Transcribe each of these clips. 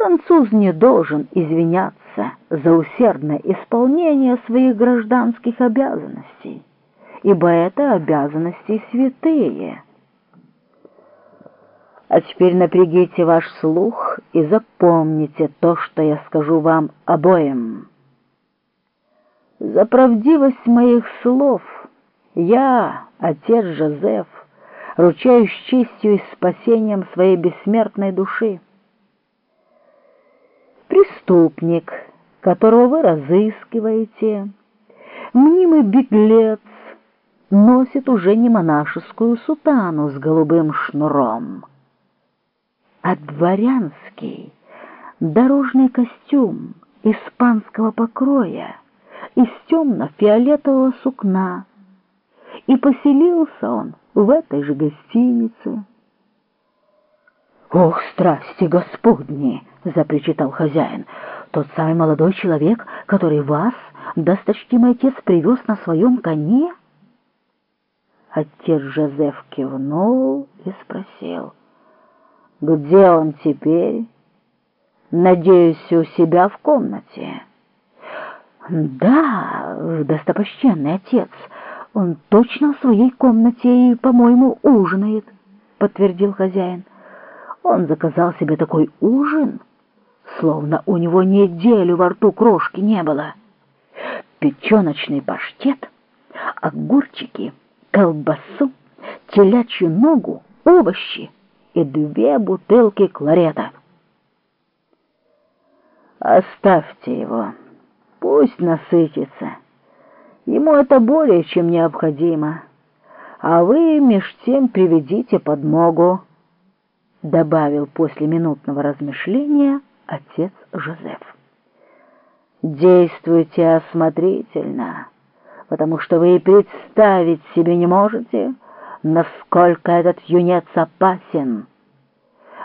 Француз не должен извиняться за усердное исполнение своих гражданских обязанностей, ибо это обязанности святые. А теперь напрягите ваш слух и запомните то, что я скажу вам обоим. За правдивость моих слов я, отец Жозеф, ручаюсь честью и спасением своей бессмертной души. Преступник, которого вы разыскиваете, мнимый беглец, носит уже не монашескую сутану с голубым шнуром, а дворянский дорожный костюм испанского покроя из темно-фиолетового сукна, и поселился он в этой же гостинице. «Ох, страсти господни!» — запричитал хозяин. «Тот самый молодой человек, который вас, досточтимый отец, привез на своем коне?» Отец Жозеф кивнул и спросил. «Где он теперь?» «Надеюсь, у себя в комнате». «Да, достопочтенный отец, он точно в своей комнате и, по-моему, ужинает», — подтвердил хозяин. Он заказал себе такой ужин, словно у него неделю во рту крошки не было. Печеночный паштет, огурчики, колбасу, телячью ногу, овощи и две бутылки кларета. «Оставьте его, пусть насытится. Ему это более чем необходимо. А вы меж тем приведите подмогу». — добавил после минутного размышления отец Жозеф. «Действуйте осмотрительно, потому что вы и представить себе не можете, насколько этот юнец опасен.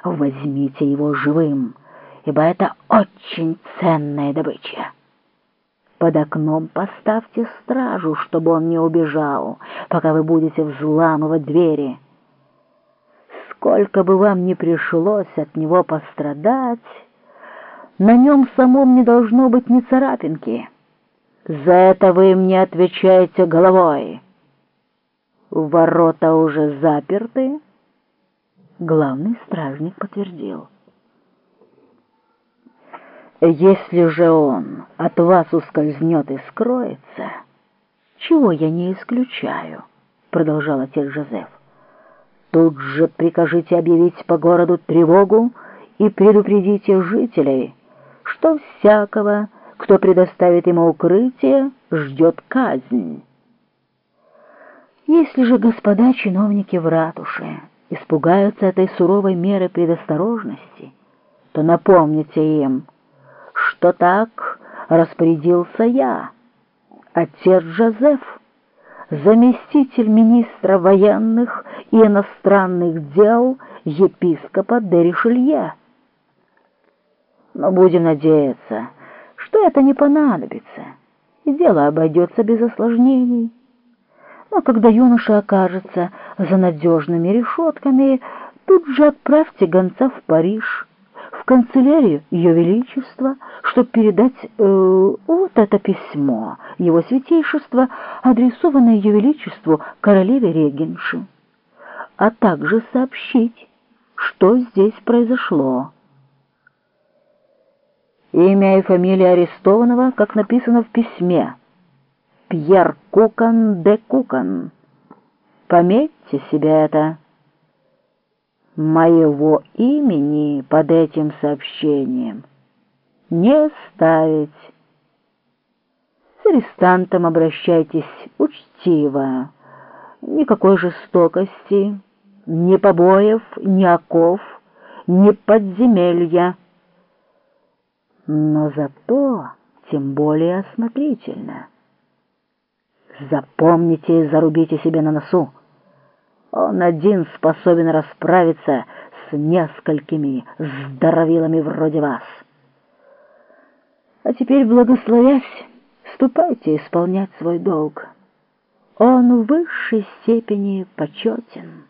Возьмите его живым, ибо это очень ценная добыча. Под окном поставьте стражу, чтобы он не убежал, пока вы будете взламывать двери» сколько бы вам ни пришлось от него пострадать, на нем самом не должно быть ни царапинки. За это вы мне отвечаете головой. Ворота уже заперты. Главный стражник подтвердил. Если же он от вас ускользнет и скроется, чего я не исключаю, продолжал отец Жозеф, Тут же прикажите объявить по городу тревогу и предупредите жителей, что всякого, кто предоставит ему укрытие, ждет казнь. Если же господа чиновники в ратуше испугаются этой суровой меры предосторожности, то напомните им, что так распорядился я, отец Жозеф, заместитель министра военных и иностранных дел епископа де Ришелье. Но будем надеяться, что это не понадобится, и дело обойдется без осложнений. Но когда юноша окажется за надежными решетками, тут же отправьте гонца в Париж, канцелярию Ее Величества, чтобы передать э, вот это письмо, Его Святейшество, адресованное Ее Величеству королеве Регенши, а также сообщить, что здесь произошло. Имя и фамилия арестованного, как написано в письме, Пьер Кукан де Кукан. Пометьте себе это моего имени под этим сообщением не ставить. С арестантом обращайтесь учтиво, никакой жестокости, ни побоев, ни оков, ни подземелья. Но зато тем более осмотрительно. Запомните и зарубите себе на носу. Он один способен расправиться с несколькими здоровилами вроде вас. А теперь, благословясь, ступайте исполнять свой долг. Он в высшей степени почетен».